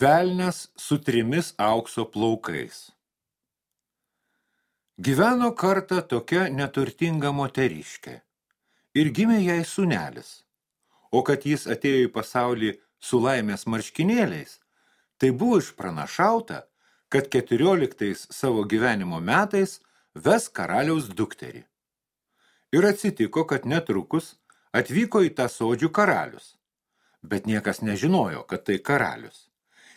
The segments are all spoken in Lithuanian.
Velnes su trimis aukso plaukais. Gyveno kartą tokia neturtinga moteriškė ir gimė jai sunelis. O kad jis atėjo į pasaulį su laimės marškinėliais, tai buvo išpranašauta, kad keturioliktais savo gyvenimo metais ves karaliaus dukterį. Ir atsitiko, kad netrukus atvyko į tą sodžių karalius, bet niekas nežinojo, kad tai karalius.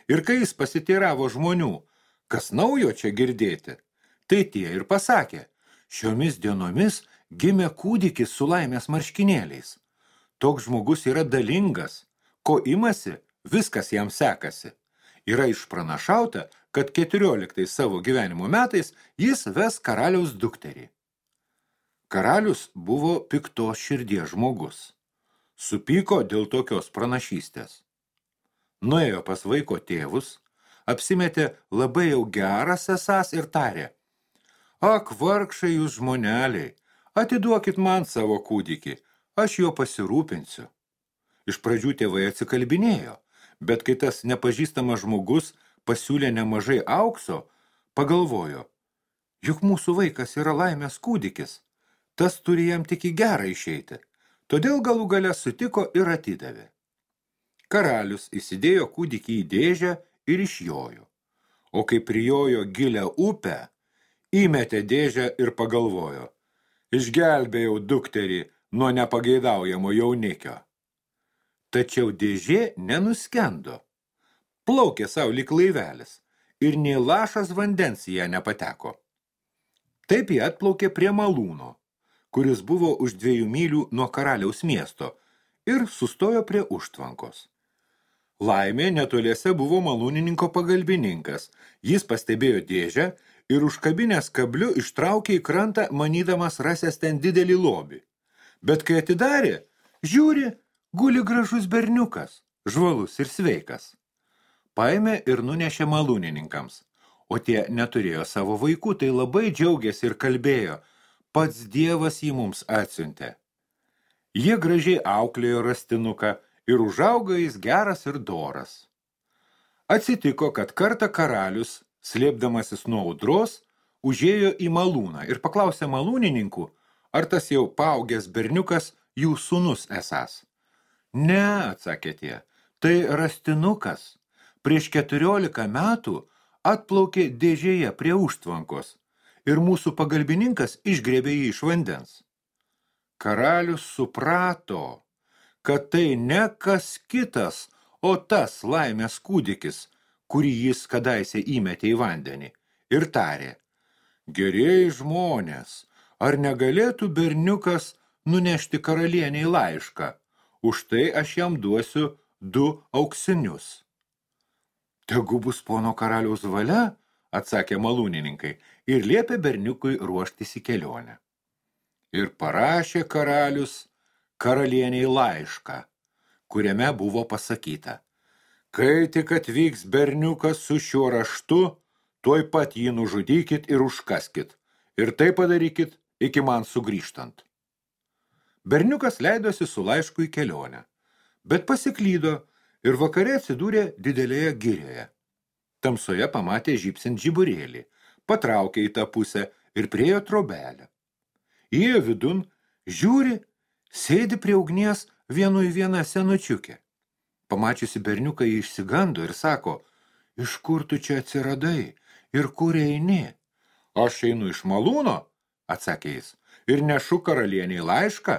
Ir kai jis pasiteiravo žmonių, kas naujo čia girdėti, tai tie ir pasakė, šiomis dienomis gimė kūdikis su laimės marškinėliais. Toks žmogus yra dalingas, ko imasi, viskas jam sekasi. Yra išpranašauta, kad 14 savo gyvenimo metais jis ves karaliaus dukterį. Karalius buvo piktos širdies žmogus. Supyko dėl tokios pranašystės nuėjo pas vaiko tėvus, apsimetė labai jau geras esas ir tarė, ak, vargšai jūs žmoneliai, atiduokit man savo kūdikį, aš jo pasirūpinsiu. Iš pradžių tėvai atsikalbinėjo, bet kai tas nepažįstamas žmogus pasiūlė nemažai aukso, pagalvojo, juk mūsų vaikas yra laimės kūdikis, tas turi jam tik į gerą išeiti, todėl galų gale sutiko ir atidavė. Karalius įsidėjo kūdikį į dėžę ir išjojo. O kai prijojo gilę upę, įmetė dėžę ir pagalvojo, išgelbėjau dukterį nuo nepageidaujamo jaunikio. Tačiau dėžė nenuskendo. Plaukė savo lik laivelis ir nei lašas vandens į ją nepateko. Taip jie atplaukė prie malūno, kuris buvo už dviejų mylių nuo karaliaus miesto ir sustojo prie užtvankos. Laimė netoliese buvo malūnininko pagalbininkas. Jis pastebėjo dėžę ir užkabinės kabliu ištraukė į krantą, manydamas rasęs ten didelį lobį. Bet kai atidarė, žiūri, guli gražus berniukas, žvalus ir sveikas. Paėmė ir nunešė malūnininkams, o tie neturėjo savo vaikų, tai labai džiaugiasi ir kalbėjo, pats dievas jį mums atsiuntė. Jie gražiai auklėjo rastinuką, ir užaugo jis geras ir doras. Atsitiko, kad kartą karalius, slėpdamasis nuo audros, užėjo į malūną ir paklausė malūnininkų, ar tas jau paaugęs berniukas jų sūnus esas. Ne, atsakė tie, tai rastinukas. Prieš keturiolika metų atplaukė dėžėje prie užtvankos ir mūsų pagalbininkas išgrėbė jį iš vandens. Karalius suprato, kad tai ne kas kitas, o tas laimės kūdikis, kurį jis kadaise įmetė į vandenį, ir tarė, gerieji žmonės, ar negalėtų berniukas nunešti karalieniai laišką, už tai aš jam duosiu du auksinius. Tegu bus pono karaliaus valia, atsakė malūnininkai, ir liepė berniukui ruoštis į kelionę. Ir parašė karalius karalieniai laišką, kuriame buvo pasakyta, kai tik atvyks berniukas su šiuo raštu, tuoj pat jį nužudykit ir užkaskit, ir tai padarykit iki man sugrįžtant. Berniukas leidosi su laišku į kelionę, bet pasiklydo ir vakare atsidūrė didelėje girėje. Tamsoje pamatė žypsint žiburėlį, patraukė į tą pusę ir priejo trobelę. Įėjo vidun, žiūri, Sėdi prie ugnies vienu į vieną senučiukę. Pamačiusi berniuką jį išsigando ir sako, iš kur tu čia atsiradai ir kur eini? Aš einu iš malūno, atsakė jis, ir nešu karalieniai laišką,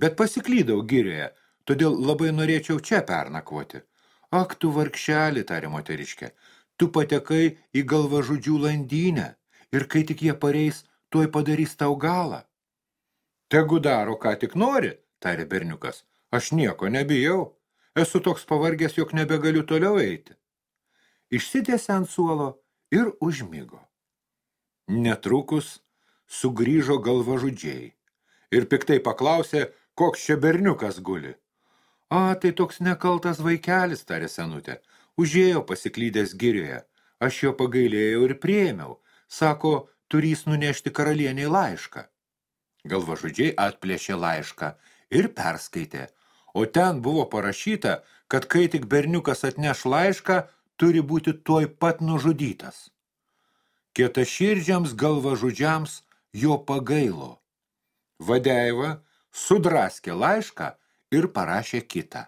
bet pasiklydau girėje, todėl labai norėčiau čia pernakvoti. Ak, tu vargšelį, tarė moteriškė, tu patekai į galvažudžių landynę ir kai tik jie pareis, tuoj padarys tau galą. Tegu daro, ką tik nori, tarė berniukas. Aš nieko nebijau. Esu toks pavargęs, jog nebegaliu toliau eiti. Išsitėsi ant suolo ir užmigo. Netrukus sugrįžo galvažudžiai ir piktai paklausė, koks čia berniukas guli. A, tai toks nekaltas vaikelis, tarė senutė. Užėjo pasiklydęs girioje. Aš jo pagailėjau ir prieėmiau. Sako, turys nunešti karalieniai laišką. Galvažudžiai atplėšė laišką ir perskaitė, o ten buvo parašyta, kad kai tik berniukas atneš laišką, turi būti tuoj pat nužudytas. Kietaširdžiams galvažudžiams jo pagailo. Vadeiva sudraskė laišką ir parašė kitą.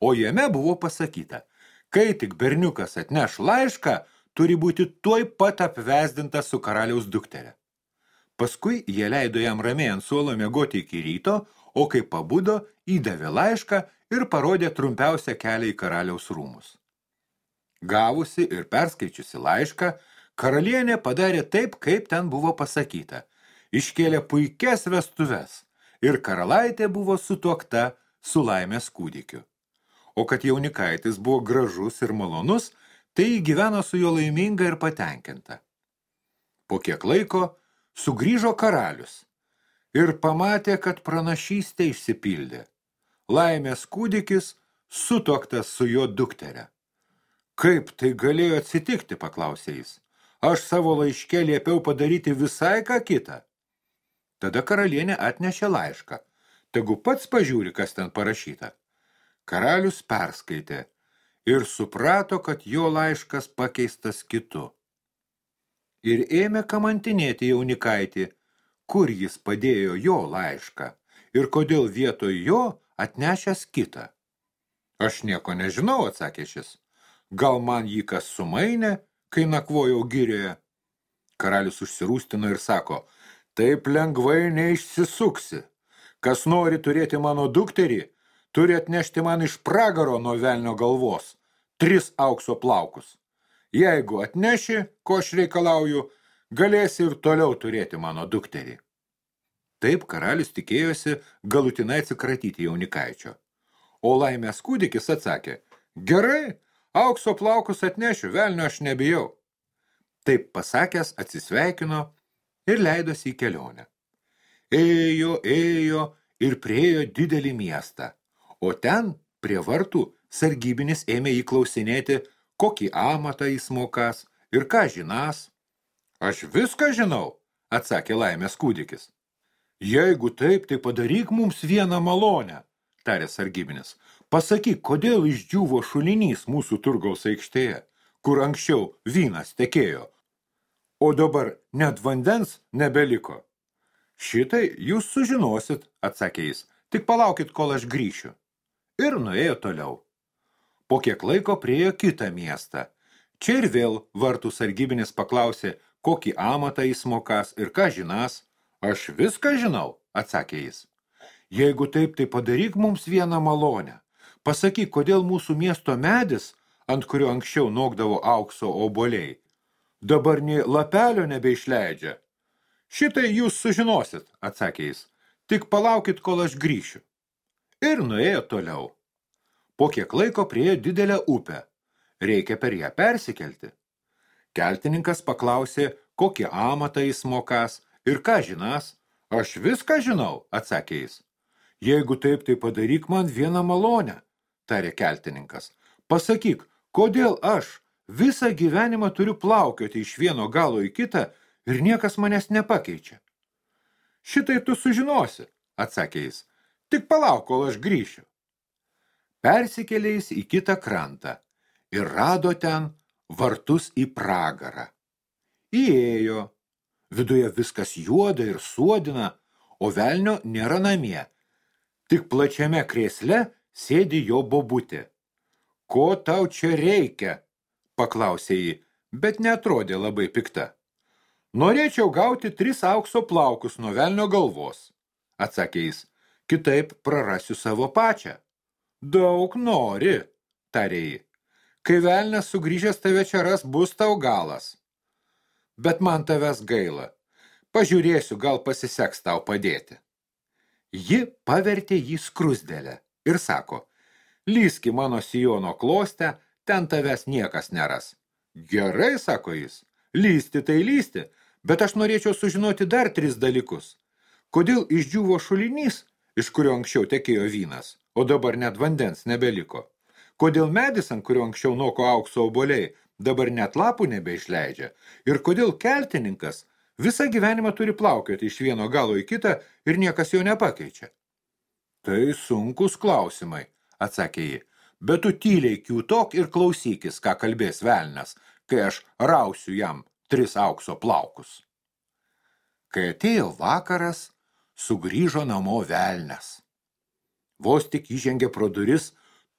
O jame buvo pasakyta, kai tik berniukas atneš laišką, turi būti tuoj pat apvesdinta su karaliaus dukterė. Paskui jie leido jam ramiai ant suolo mėgoti iki ryto, o kai pabudo, įdavė laišką ir parodė trumpiausią kelią į karaliaus rūmus. Gavusi ir perskaičiusi laišką, karalienė padarė taip, kaip ten buvo pasakyta. Iškėlė puikias vestuves ir karalaitė buvo sutuokta su laimės kūdikiu. O kad jaunikaitis buvo gražus ir malonus, tai gyveno su juo laiminga ir patenkinta. Po kiek laiko sugrįžo karalius ir pamatė, kad pranašystė išsipildė. Laimės kūdikis sutuoktas su jo dukterė. Kaip tai galėjo atsitikti, paklausė jis. Aš savo laiške liepiau padaryti visai ką kitą. Tada karalienė atnešė laišką. Tegu pats pažiūri, kas ten parašyta. Karalius perskaitė ir suprato, kad jo laiškas pakeistas kitu. Ir ėmė kamantinėti jaunikaitį, kur jis padėjo jo laišką ir kodėl vietoj jo atnešęs kitą. Aš nieko nežinau, atsakė šis. Gal man jį kas sumainė, kai nakvojau girioje? Karalius užsirūstino ir sako, taip lengvai neišsisuksi. Kas nori turėti mano dukterį, turi atnešti man iš pragaro nuo velnio galvos tris aukso plaukus. Jeigu atneši, ko aš reikalauju, galėsi ir toliau turėti mano dukterį. Taip karalius tikėjosi galutinai atsikratyti jaunikaičio. O laimės kūdikis atsakė, gerai, Aukso plaukus atnešiu, velnio aš nebijau. Taip pasakęs atsisveikino ir leidosi į kelionę. Ėjo, ėjo ir priejo didelį miestą, o ten prie vartų sargybinis ėmė įklausinėti, kokį amatą jis mokas ir ką žinas. Aš viską žinau, atsakė laimės kūdikis. Jeigu taip, tai padaryk mums vieną malonę, tarė sargybinis. Pasakyk, kodėl išdžiūvo šulinys mūsų turgaus aikštėje, kur anksčiau vynas tekėjo, o dabar net vandens nebeliko. Šitai jūs sužinosit, atsakė jis, tik palaukit, kol aš grįšiu. Ir nuėjo toliau. Po kiek laiko priejo kitą miestą. Čia ir vėl vartų sargybinis paklausė, kokį amatą jis mokas ir ką žinas. Aš viską žinau, atsakė jis. Jeigu taip, tai padaryk mums vieną malonę. Pasakyk, kodėl mūsų miesto medis, ant kurio anksčiau nokdavo aukso oboliai, dabar nei lapelio nebeišleidžia. Šitai jūs sužinosit, atsakė jis. Tik palaukit, kol aš grįšiu. Ir nuėjo toliau. Po kiek laiko priejo didelę upę. Reikia per ją persikelti. Keltininkas paklausė, kokį amatą jis mokas ir ką žinas. Aš viską žinau, atsakė jis. Jeigu taip, tai padaryk man vieną malonę tarė keltininkas. Pasakyk, kodėl aš visą gyvenimą turiu plaukioti iš vieno galo į kitą ir niekas manęs nepakeičia? Šitai tu sužinosi, atsakė jis. Tik palauk, kol aš grįšiu. Persikėlė jis į kitą krantą ir rado ten vartus į pragarą. Įėjo, viduje viskas juoda ir suodina, o velnio nėra namie. Tik plačiame krėsle sėdi jo bobutė. Ko tau čia reikia? paklausė jį, bet netrodė labai pikta. Norėčiau gauti tris aukso plaukus nuo velnio galvos, atsakė jis, kitaip prarasiu savo pačią. Daug nori, tarė jį. Kai velnes sugrįžęs tave čia ras, bus tau galas. Bet man tavęs gaila. Pažiūrėsiu, gal pasiseks tau padėti. Ji pavertė jį skrusdelę ir sako, lyski mano sijono klostę, ten tavęs niekas neras. Gerai, sako jis, lysti tai lysti, bet aš norėčiau sužinoti dar tris dalykus. Kodėl išdžiuvo šulinys, iš kurio anksčiau tekėjo vynas, o dabar net vandens nebeliko? Kodėl medis, ant kurio anksčiau noko aukso oboliai, dabar net lapų nebeišleidžia? Ir kodėl keltininkas visą gyvenimą turi plaukioti iš vieno galo į kitą ir niekas jo nepakeičia? Tai sunkus klausimai, atsakė ji. bet tu tyliai kiūtok ir klausykis, ką kalbės velnas, kai aš rausiu jam tris aukso plaukus. Kai atėjo vakaras, sugrįžo namo velnes. Vos tik įžengė pro duris,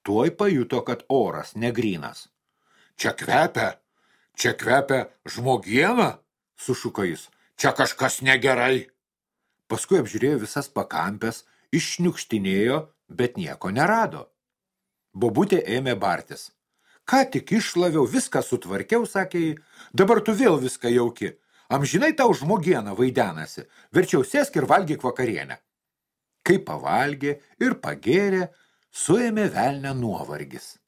tuoj pajuto, kad oras negrynas. Čia kvepia, čia kvepia žmogiena, sušuko jis. Čia kažkas negerai. Paskui apžiūrėjo visas pakampės, iššniukštinėjo, bet nieko nerado. Bobutė ėmė bartis. Ką tik išlaviau, viską sutvarkiau, sakė jį, dabar tu vėl viską jauki. Amžinai tau žmogieną vaidenasi, verčiau sėsk ir valgyk vakarienę. Kai pavalgė ir pagėrė, suėmė velnę nuovargis.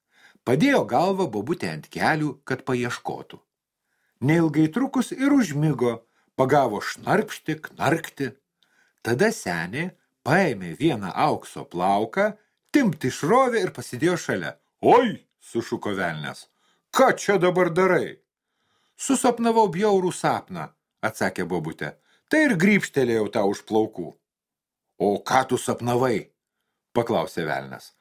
Padėjo galvą bobutę ant kelių, kad paieškotų. Neilgai trukus ir užmigo, pagavo šnarpšti, knarkti. Tada senė paėmė vieną aukso plauką, timpt išrovė ir pasidėjo šalia. Oi, sušuko velnes, ką čia dabar darai? Susapnavau bjaurų sapną, atsakė bobutė. Tai ir grįpštelėjau tau už plaukų. O ką tu sapnavai? paklausė velnes.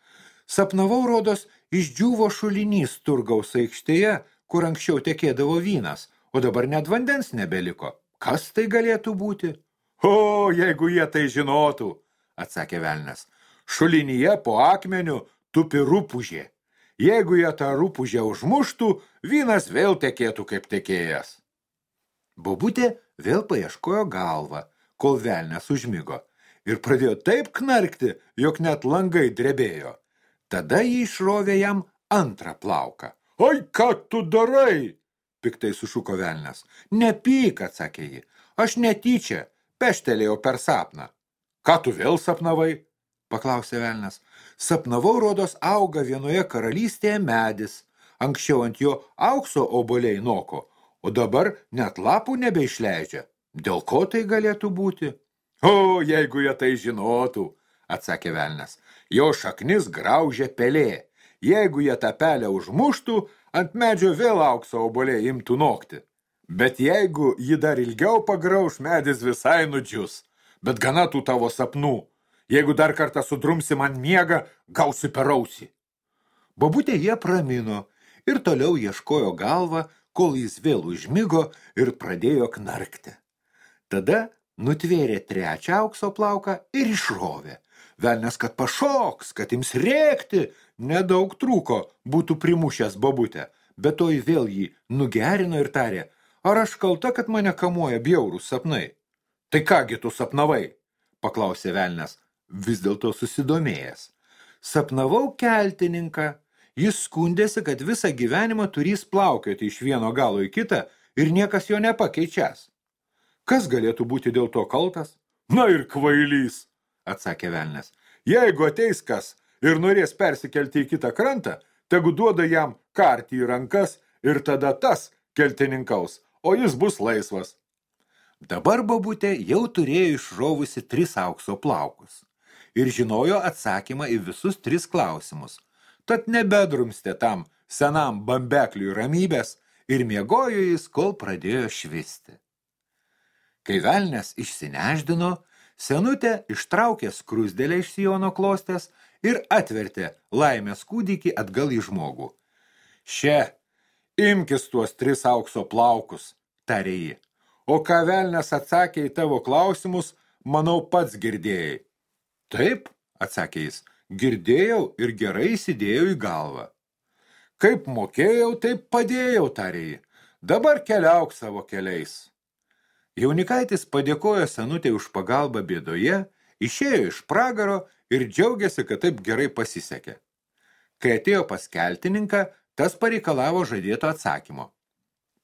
Sapnavau, rodos, išdžiūvo šulinys turgaus aikštėje, kur anksčiau tekėdavo vynas, o dabar net vandens nebeliko. Kas tai galėtų būti? O, jeigu jie tai žinotų, atsakė velnes. Šulinyje po akmeniu tupi rūpužė. Jeigu jie tą rūpužę užmuštų, vynas vėl tekėtų kaip tekėjas. Bobutė vėl paieškojo galvą, kol velnes užmigo ir pradėjo taip knarkti, jog net langai drebėjo. Tada jį išrovė jam antrą plauką. Oi, ką tu darai? Piktai sušuko velnes. Nepyk, atsakė jį. Aš netyčia, peštelėjau per sapną. Ką tu vėl sapnavai? Paklausė velnes. Sapnavau, rodos, auga vienoje karalystėje medis. Anksčiau ant jo aukso oboliai noko, o dabar net lapų nebeišleidžia. Dėl ko tai galėtų būti? O, jeigu jie tai žinotų, atsakė velnes. Jo šaknis graužė pelė. Jeigu jie tą pelę užmuštų, ant medžio vėl aukso oboliai imtų nokti. Bet jeigu ji dar ilgiau pagrauž, medis visai nudžius. Bet gana tų tavo sapnų. Jeigu dar kartą sudrumsi man miegą, gausi per ausį. Babutė jie pramino ir toliau ieškojo galvą, kol jis vėl užmigo ir pradėjo knarkti. Tada nutvėrė trečią aukso plauką ir išrovė. Velnes, kad pašoks, kad ims rėkti, nedaug trūko, būtų primušęs babutę, bet toj vėl jį nugerino ir tarė, ar aš kalta, kad mane kamuoja bjaurūs sapnai. Tai kągi tu sapnavai? paklausė velnes, vis dėlto susidomėjęs. Sapnavau keltininką. Jis skundėsi, kad visą gyvenimą turys plaukioti iš vieno galo į kitą ir niekas jo nepakeičias. Kas galėtų būti dėl to kaltas? Na ir kvailys, atsakė velnes. Jeigu ateis kas ir norės persikelti į kitą krantą, tegu duoda jam kartį į rankas ir tada tas keltininkaus, o jis bus laisvas. Dabar babutė jau turėjo išrovusi tris aukso plaukus ir žinojo atsakymą į visus tris klausimus. Tad nebedrumstė tam senam bambekliui ramybės ir miegojo jis, kol pradėjo švisti. Kai velnes išsineždino, senutė ištraukė skrusdėlę iš sijono klostės ir atvertė laimės kūdikį atgal į žmogų. Še, imkis tuos tris aukso plaukus, tarė jį. O ką velnes atsakė į tavo klausimus, manau pats girdėjai. Taip, atsakė jis, girdėjau ir gerai įsidėjau į galvą. Kaip mokėjau, taip padėjau, tarė jį. Dabar keliauk savo keliais. Jaunikaitis padėkojo senutė už pagalbą bėdoje, išėjo iš pragaro ir džiaugiasi, kad taip gerai pasisekė. Kai atėjo pas keltininką, tas pareikalavo žadėto atsakymo.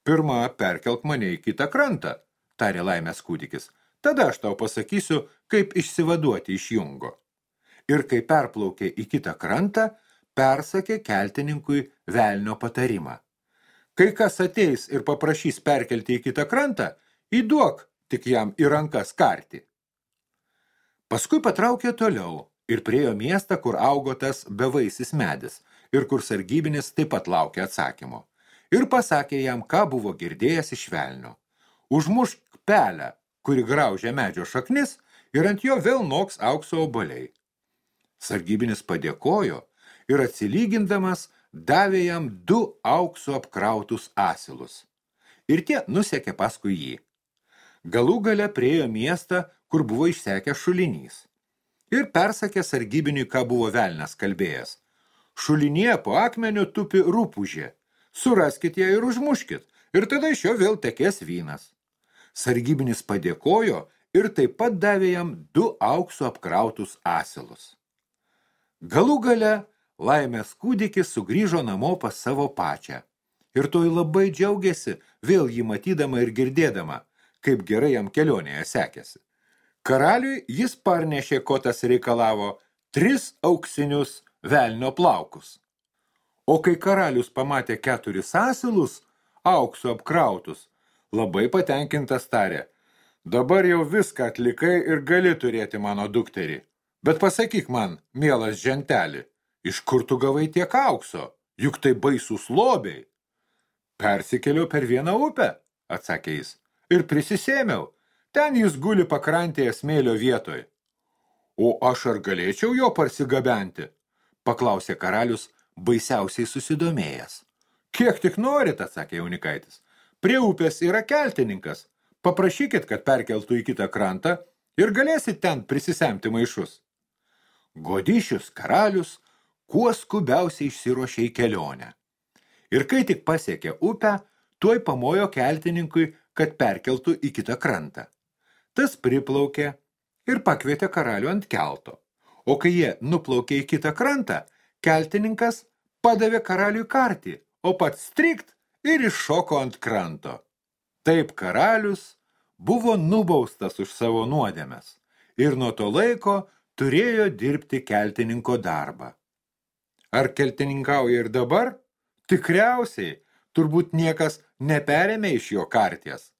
Pirma, perkelk mane į kitą krantą, tarė laimės kūdikis. Tada aš tau pasakysiu, kaip išsivaduoti iš jungo. Ir kai perplaukė į kitą krantą, persakė keltininkui velnio patarimą. Kai kas ateis ir paprašys perkelti į kitą krantą, įduok tik jam į rankas kartį. Paskui patraukė toliau ir priejo miestą, kur augo tas bevaisis medis ir kur sargybinis taip pat laukė atsakymo. Ir pasakė jam, ką buvo girdėjęs iš velnio. Užmušk pelę, kuri graužia medžio šaknis ir ant jo vėl noks aukso oboliai. Sargybinis padėkojo ir atsilygindamas davė jam du auksu apkrautus asilus. Ir tie nusekė paskui jį. Galų gale priejo miestą, kur buvo išsekę šulinys. Ir persakė sargybiniui, ką buvo velnas kalbėjęs. Šulinie po akmeniu tupi rūpužė. Suraskit ją ir užmuškit, ir tada iš jo vėl tekės vynas. Sargybinis padėkojo ir taip pat davė jam du auksu apkrautus asilus. Galų gale laimės kūdikis sugrįžo namo pas savo pačią. Ir toj labai džiaugiasi, vėl jį matydama ir girdėdama, kaip gerai jam kelionėje sekėsi. Karaliui jis parnešė, ko tas reikalavo, tris auksinius velnio plaukus. O kai karalius pamatė keturis asilus, auksu apkrautus, labai patenkintas tarė, dabar jau viską atlikai ir gali turėti mano dukterį. Bet pasakyk man, mielas žentelį, Iš kur tu gavai tiek aukso? Juk tai baisūs lobiai. Persikėliau per vieną upę, atsakė jis, ir prisisėmiau. Ten jis guli pakrantėje smėlio vietoj. O aš ar galėčiau jo parsigabenti? Paklausė karalius, baisiausiai susidomėjęs. Kiek tik norit, atsakė jaunikaitis. Prie upės yra keltininkas. Paprašykit, kad perkeltų į kitą krantą ir galėsit ten prisisemti maišus. Godišius karalius kuo skubiausiai išsiruošė į kelionę. Ir kai tik pasiekė upę, tuoj pamojo keltininkui, kad perkeltų į kitą krantą. Tas priplaukė ir pakvietė karalių ant kelto. O kai jie nuplaukė į kitą krantą, keltininkas padavė karaliui kartį, o pats strikt ir iššoko ant kranto. Taip karalius buvo nubaustas už savo nuodėmes ir nuo to laiko turėjo dirbti keltininko darbą. Ar keltininkauja ir dabar? Tikriausiai, turbūt niekas neperėmė iš jo karties.